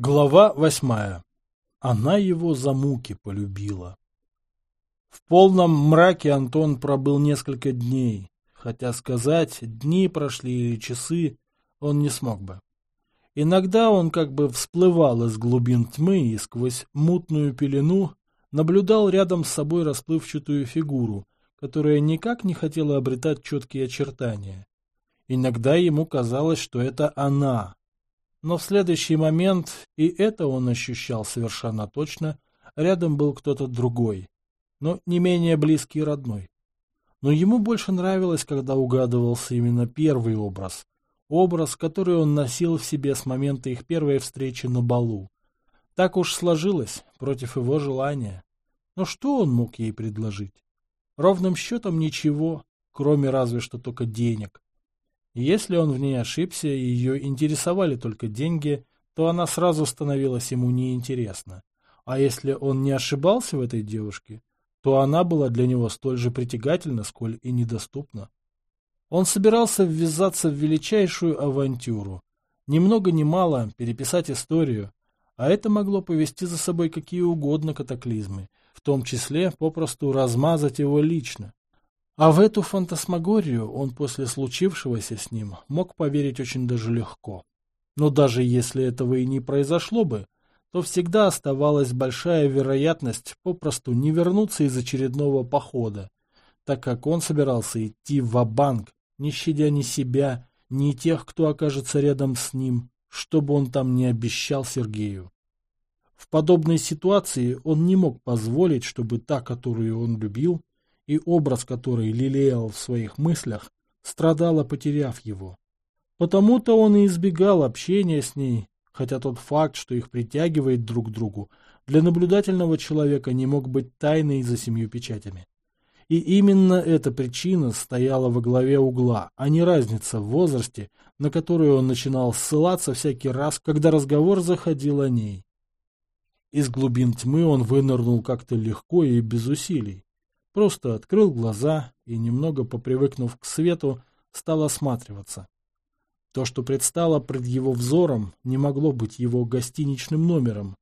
Глава восьмая. Она его за муки полюбила. В полном мраке Антон пробыл несколько дней, хотя сказать, дни прошли или часы, он не смог бы. Иногда он как бы всплывал из глубин тьмы и сквозь мутную пелену наблюдал рядом с собой расплывчатую фигуру, которая никак не хотела обретать четкие очертания. Иногда ему казалось, что это она, но в следующий момент, и это он ощущал совершенно точно, рядом был кто-то другой, но не менее близкий и родной. Но ему больше нравилось, когда угадывался именно первый образ, образ, который он носил в себе с момента их первой встречи на балу. Так уж сложилось, против его желания. Но что он мог ей предложить? Ровным счетом ничего, кроме разве что только денег. Если он в ней ошибся и ее интересовали только деньги, то она сразу становилась ему неинтересна. А если он не ошибался в этой девушке, то она была для него столь же притягательна, сколь и недоступна. Он собирался ввязаться в величайшую авантюру. Ни много ни мало переписать историю, а это могло повести за собой какие угодно катаклизмы, в том числе попросту размазать его лично. А в эту фантасмагорию он после случившегося с ним мог поверить очень даже легко. Но даже если этого и не произошло бы, то всегда оставалась большая вероятность попросту не вернуться из очередного похода, так как он собирался идти в банк не щадя ни себя, ни тех, кто окажется рядом с ним, чтобы он там не обещал Сергею. В подобной ситуации он не мог позволить, чтобы та, которую он любил, и образ, который лелеял в своих мыслях, страдала, потеряв его. Потому-то он и избегал общения с ней, хотя тот факт, что их притягивает друг к другу, для наблюдательного человека не мог быть тайной за семью печатями. И именно эта причина стояла во главе угла, а не разница в возрасте, на которую он начинал ссылаться всякий раз, когда разговор заходил о ней. Из глубин тьмы он вынырнул как-то легко и без усилий. Просто открыл глаза и, немного попривыкнув к свету, стал осматриваться. То, что предстало пред его взором, не могло быть его гостиничным номером.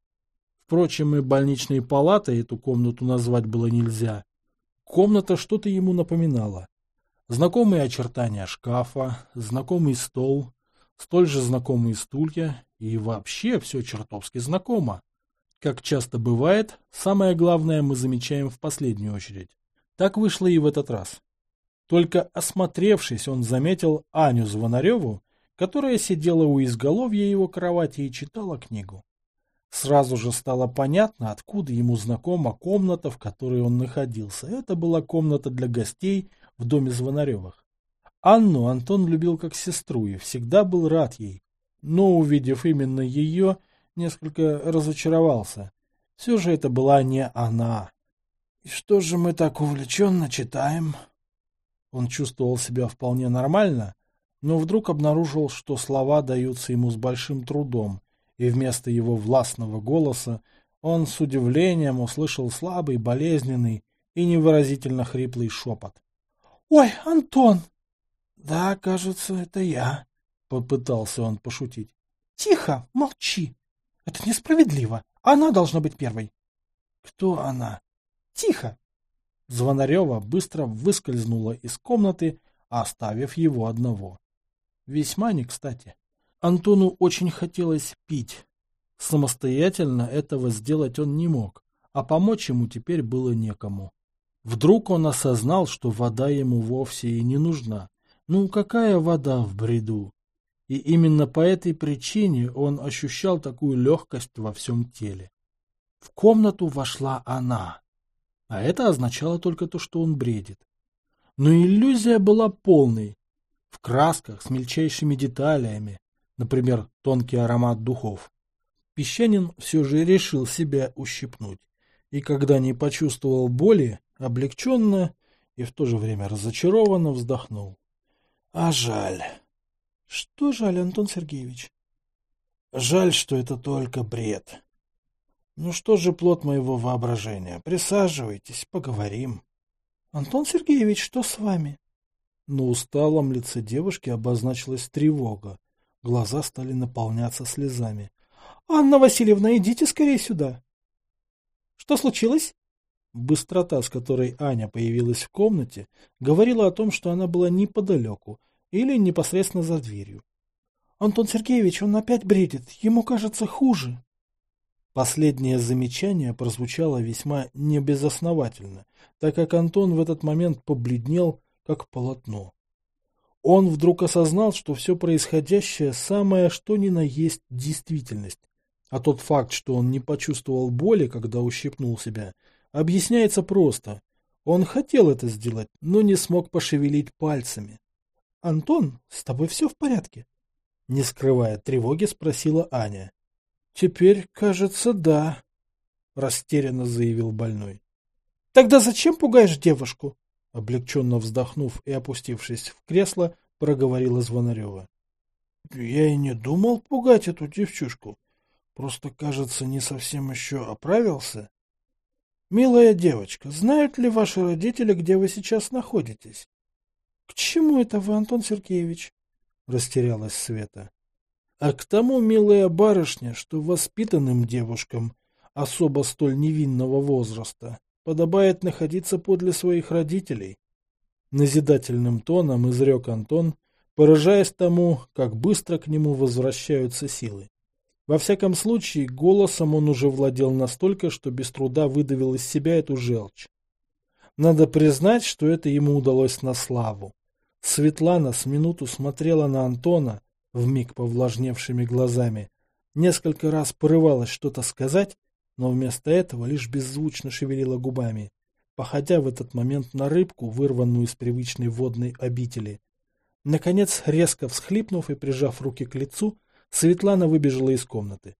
Впрочем, и больничной палатой эту комнату назвать было нельзя. Комната что-то ему напоминала. Знакомые очертания шкафа, знакомый стол, столь же знакомые стулья, и вообще все чертовски знакомо. Как часто бывает, самое главное мы замечаем в последнюю очередь. Так вышло и в этот раз. Только осмотревшись, он заметил Аню Звонареву, которая сидела у изголовья его кровати и читала книгу. Сразу же стало понятно, откуда ему знакома комната, в которой он находился. Это была комната для гостей в доме Звонаревых. Анну Антон любил как сестру и всегда был рад ей. Но, увидев именно ее, несколько разочаровался. Все же это была не она. И что же мы так увлеченно читаем? Он чувствовал себя вполне нормально, но вдруг обнаружил, что слова даются ему с большим трудом, и вместо его властного голоса он с удивлением услышал слабый, болезненный и невыразительно хриплый шепот. — Ой, Антон! — Да, кажется, это я, — попытался он пошутить. — Тихо, молчи. Это несправедливо. Она должна быть первой. — Кто она? Тихо! Звонарева быстро выскользнула из комнаты, оставив его одного. Весьма не кстати. Антону очень хотелось пить. Самостоятельно этого сделать он не мог, а помочь ему теперь было некому. Вдруг он осознал, что вода ему вовсе и не нужна. Ну, какая вода в бреду? И именно по этой причине он ощущал такую легкость во всем теле. В комнату вошла она. А это означало только то, что он бредит. Но иллюзия была полной. В красках, с мельчайшими деталями, например, тонкий аромат духов. Песчанин все же решил себя ущипнуть. И когда не почувствовал боли, облегченно и в то же время разочарованно вздохнул. А жаль. Что жаль, Антон Сергеевич? Жаль, что это только бред. Ну что же плод моего воображения? Присаживайтесь, поговорим. Антон Сергеевич, что с вами? На усталом лице девушки обозначилась тревога. Глаза стали наполняться слезами. Анна Васильевна, идите скорее сюда. Что случилось? Быстрота, с которой Аня появилась в комнате, говорила о том, что она была неподалеку или непосредственно за дверью. Антон Сергеевич, он опять бредит, ему кажется хуже. Последнее замечание прозвучало весьма небезосновательно, так как Антон в этот момент побледнел, как полотно. Он вдруг осознал, что все происходящее самое что ни на есть действительность, а тот факт, что он не почувствовал боли, когда ущипнул себя, объясняется просто. Он хотел это сделать, но не смог пошевелить пальцами. — Антон, с тобой все в порядке? Не скрывая тревоги, спросила Аня. «Теперь, кажется, да», — растерянно заявил больной. «Тогда зачем пугаешь девушку?» Облегченно вздохнув и опустившись в кресло, проговорила Звонарева. «Я и не думал пугать эту девчушку. Просто, кажется, не совсем еще оправился. Милая девочка, знают ли ваши родители, где вы сейчас находитесь?» «К чему это вы, Антон Сергеевич?» — растерялась Света. А к тому, милая барышня, что воспитанным девушкам, особо столь невинного возраста, подобает находиться подле своих родителей. Назидательным тоном изрек Антон, поражаясь тому, как быстро к нему возвращаются силы. Во всяком случае, голосом он уже владел настолько, что без труда выдавил из себя эту желчь. Надо признать, что это ему удалось на славу. Светлана с минуту смотрела на Антона, вмиг повлажневшими глазами, несколько раз порывалась что-то сказать, но вместо этого лишь беззвучно шевелила губами, походя в этот момент на рыбку, вырванную из привычной водной обители. Наконец, резко всхлипнув и прижав руки к лицу, Светлана выбежала из комнаты.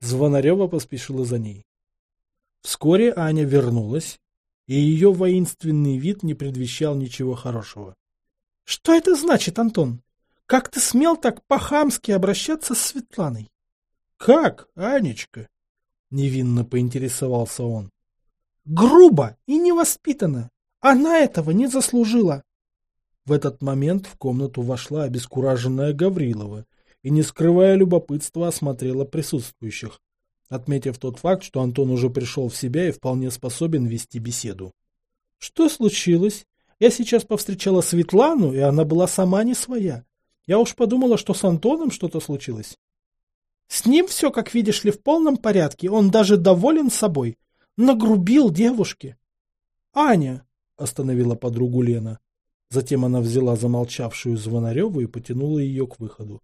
Звонарева поспешила за ней. Вскоре Аня вернулась, и ее воинственный вид не предвещал ничего хорошего. — Что это значит, Антон? Как ты смел так по-хамски обращаться с Светланой? — Как, Анечка? — невинно поинтересовался он. — Грубо и невоспитанно. Она этого не заслужила. В этот момент в комнату вошла обескураженная Гаврилова и, не скрывая любопытства, осмотрела присутствующих, отметив тот факт, что Антон уже пришел в себя и вполне способен вести беседу. — Что случилось? Я сейчас повстречала Светлану, и она была сама не своя. Я уж подумала, что с Антоном что-то случилось. С ним все, как видишь ли, в полном порядке. Он даже доволен собой. Нагрубил девушке. Аня, остановила подругу Лена. Затем она взяла замолчавшую Звонареву и потянула ее к выходу.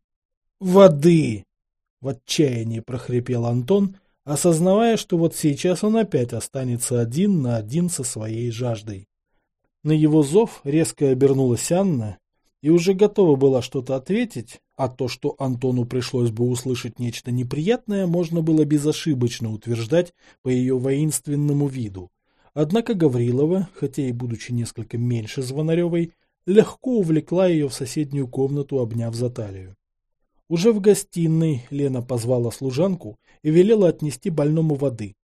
«Воды!» — в отчаянии прохрипел Антон, осознавая, что вот сейчас он опять останется один на один со своей жаждой. На его зов резко обернулась Анна и уже готова была что-то ответить, а то, что Антону пришлось бы услышать нечто неприятное, можно было безошибочно утверждать по ее воинственному виду. Однако Гаврилова, хотя и будучи несколько меньше Звонаревой, легко увлекла ее в соседнюю комнату, обняв за талию. Уже в гостиной Лена позвала служанку и велела отнести больному воды,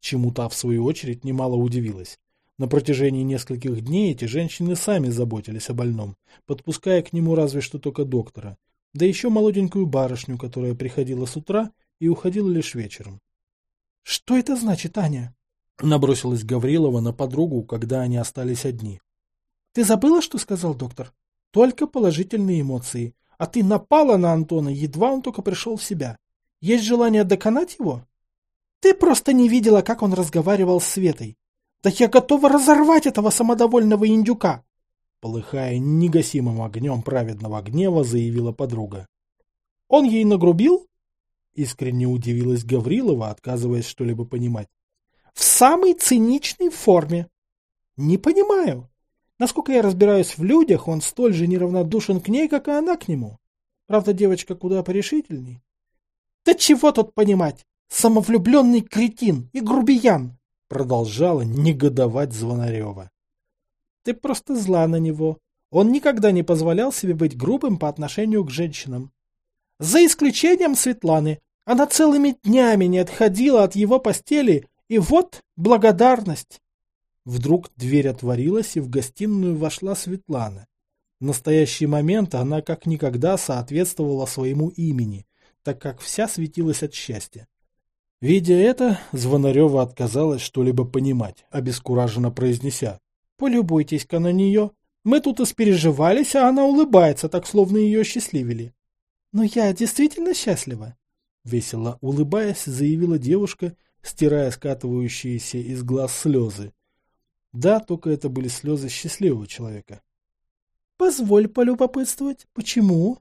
чему та, в свою очередь, немало удивилась. На протяжении нескольких дней эти женщины сами заботились о больном, подпуская к нему разве что только доктора, да еще молоденькую барышню, которая приходила с утра и уходила лишь вечером. — Что это значит, Аня? — набросилась Гаврилова на подругу, когда они остались одни. — Ты забыла, что сказал доктор? Только положительные эмоции. А ты напала на Антона, едва он только пришел в себя. Есть желание доконать его? Ты просто не видела, как он разговаривал с Светой. Да я готова разорвать этого самодовольного индюка! Полыхая негасимым огнем праведного гнева, заявила подруга. Он ей нагрубил? Искренне удивилась Гаврилова, отказываясь что-либо понимать. В самой циничной форме. Не понимаю. Насколько я разбираюсь в людях, он столь же неравнодушен к ней, как и она к нему. Правда, девочка куда порешительней. Да чего тут понимать? Самовлюбленный кретин и грубиян. Продолжала негодовать Звонарева. Ты просто зла на него. Он никогда не позволял себе быть грубым по отношению к женщинам. За исключением Светланы. Она целыми днями не отходила от его постели, и вот благодарность. Вдруг дверь отворилась, и в гостиную вошла Светлана. В настоящий момент она как никогда соответствовала своему имени, так как вся светилась от счастья. Видя это, Звонарева отказалась что-либо понимать, обескураженно произнеся. «Полюбуйтесь-ка на нее. Мы тут испереживались, а она улыбается, так словно ее счастливили». «Но я действительно счастлива», — весело улыбаясь, заявила девушка, стирая скатывающиеся из глаз слезы. Да, только это были слезы счастливого человека. «Позволь полюбопытствовать. Почему?»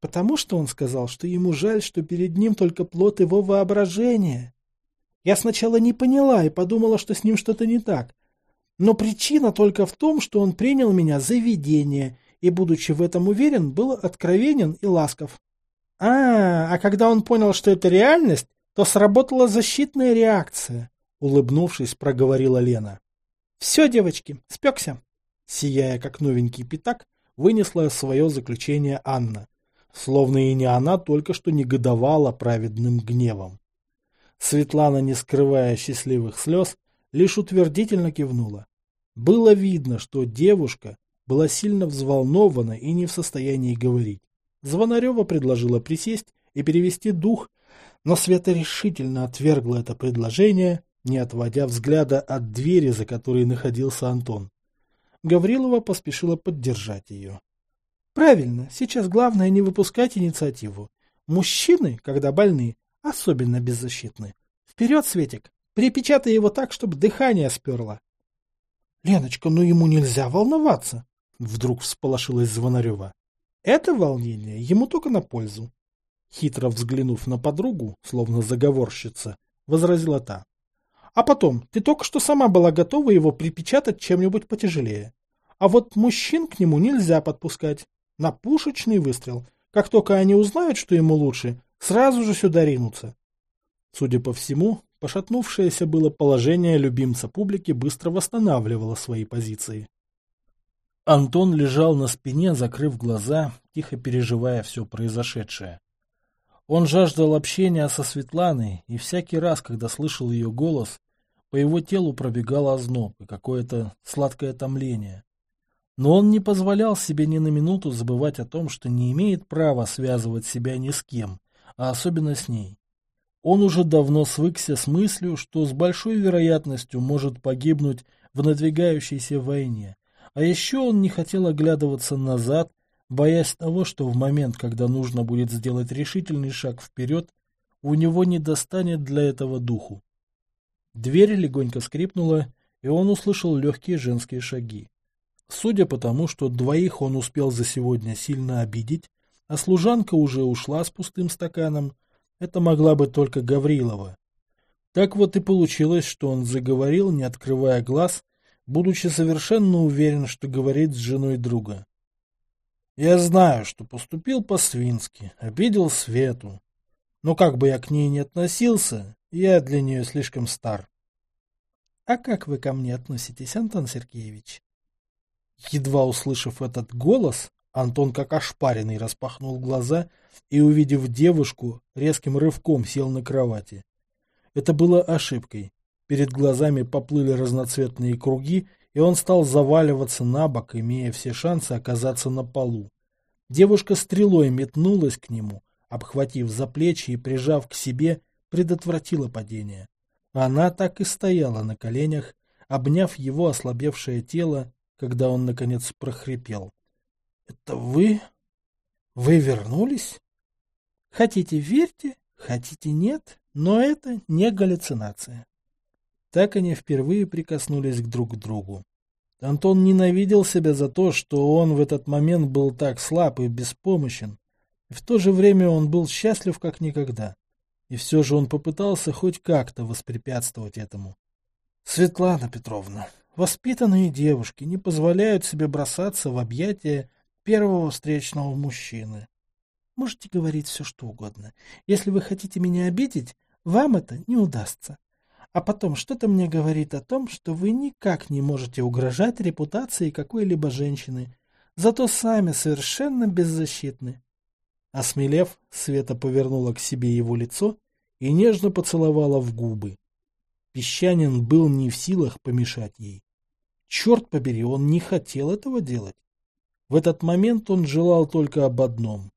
Потому что он сказал, что ему жаль, что перед ним только плод его воображения. Я сначала не поняла и подумала, что с ним что-то не так. Но причина только в том, что он принял меня за видение и, будучи в этом уверен, был откровенен и ласков. А, а когда он понял, что это реальность, то сработала защитная реакция, улыбнувшись, проговорила Лена. Все, девочки, спекся. Сияя как новенький пятак, вынесла свое заключение Анна словно и не она только что негодовала праведным гневом. Светлана, не скрывая счастливых слез, лишь утвердительно кивнула. Было видно, что девушка была сильно взволнована и не в состоянии говорить. Звонарева предложила присесть и перевести дух, но Света решительно отвергла это предложение, не отводя взгляда от двери, за которой находился Антон. Гаврилова поспешила поддержать ее. Правильно, сейчас главное не выпускать инициативу. Мужчины, когда больны, особенно беззащитны. Вперед, Светик, припечатай его так, чтобы дыхание сперло. Леночка, ну ему нельзя волноваться, вдруг всполошилась Звонарева. Это волнение ему только на пользу. Хитро взглянув на подругу, словно заговорщица, возразила та. А потом, ты только что сама была готова его припечатать чем-нибудь потяжелее. А вот мужчин к нему нельзя подпускать. На пушечный выстрел. Как только они узнают, что ему лучше, сразу же сюда ринутся. Судя по всему, пошатнувшееся было положение любимца публики быстро восстанавливало свои позиции. Антон лежал на спине, закрыв глаза, тихо переживая все произошедшее. Он жаждал общения со Светланой, и всякий раз, когда слышал ее голос, по его телу пробегал озноб и какое-то сладкое томление. Но он не позволял себе ни на минуту забывать о том, что не имеет права связывать себя ни с кем, а особенно с ней. Он уже давно свыкся с мыслью, что с большой вероятностью может погибнуть в надвигающейся войне, а еще он не хотел оглядываться назад, боясь того, что в момент, когда нужно будет сделать решительный шаг вперед, у него не достанет для этого духу. Дверь легонько скрипнула, и он услышал легкие женские шаги. Судя по тому, что двоих он успел за сегодня сильно обидеть, а служанка уже ушла с пустым стаканом, это могла быть только Гаврилова. Так вот и получилось, что он заговорил, не открывая глаз, будучи совершенно уверен, что говорит с женой друга. Я знаю, что поступил по-свински, обидел Свету. Но как бы я к ней не относился, я для нее слишком стар. — А как вы ко мне относитесь, Антон Сергеевич? Едва услышав этот голос, Антон как ошпаренный распахнул глаза и, увидев девушку, резким рывком сел на кровати. Это было ошибкой. Перед глазами поплыли разноцветные круги, и он стал заваливаться на бок, имея все шансы оказаться на полу. Девушка стрелой метнулась к нему, обхватив за плечи и прижав к себе, предотвратила падение. Она так и стояла на коленях, обняв его ослабевшее тело когда он, наконец, прохрипел. — Это вы? Вы вернулись? Хотите верьте, хотите нет, но это не галлюцинация. Так они впервые прикоснулись друг к другу. Антон ненавидел себя за то, что он в этот момент был так слаб и беспомощен. И в то же время он был счастлив как никогда. И все же он попытался хоть как-то воспрепятствовать этому. — Светлана Петровна, Воспитанные девушки не позволяют себе бросаться в объятия первого встречного мужчины. Можете говорить все, что угодно. Если вы хотите меня обидеть, вам это не удастся. А потом что-то мне говорит о том, что вы никак не можете угрожать репутации какой-либо женщины, зато сами совершенно беззащитны. Осмелев, Света повернула к себе его лицо и нежно поцеловала в губы. Песчанин был не в силах помешать ей. Черт побери, он не хотел этого делать. В этот момент он желал только об одном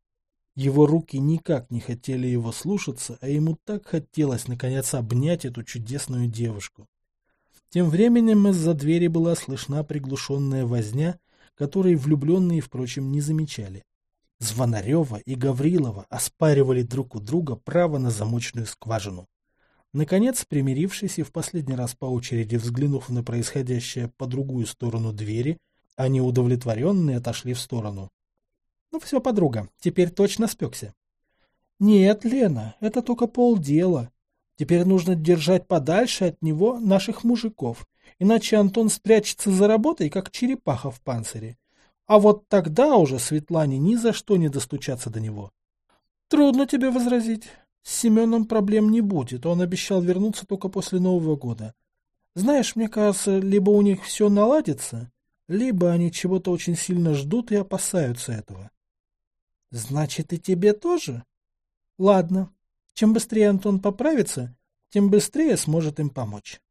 Его руки никак не хотели его слушаться, а ему так хотелось наконец обнять эту чудесную девушку. Тем временем из-за двери была слышна приглушенная возня, которой влюбленные, впрочем, не замечали. Звонарева и Гаврилова оспаривали друг у друга право на замочную скважину. Наконец, примирившись и в последний раз по очереди взглянув на происходящее по другую сторону двери, они удовлетворенные отошли в сторону. — Ну все, подруга, теперь точно спекся. — Нет, Лена, это только полдела. Теперь нужно держать подальше от него наших мужиков, иначе Антон спрячется за работой, как черепаха в панцире. А вот тогда уже Светлане ни за что не достучаться до него. Трудно тебе возразить. С Семеном проблем не будет, он обещал вернуться только после Нового года. Знаешь, мне кажется, либо у них все наладится, либо они чего-то очень сильно ждут и опасаются этого. Значит, и тебе тоже? Ладно, чем быстрее Антон поправится, тем быстрее сможет им помочь.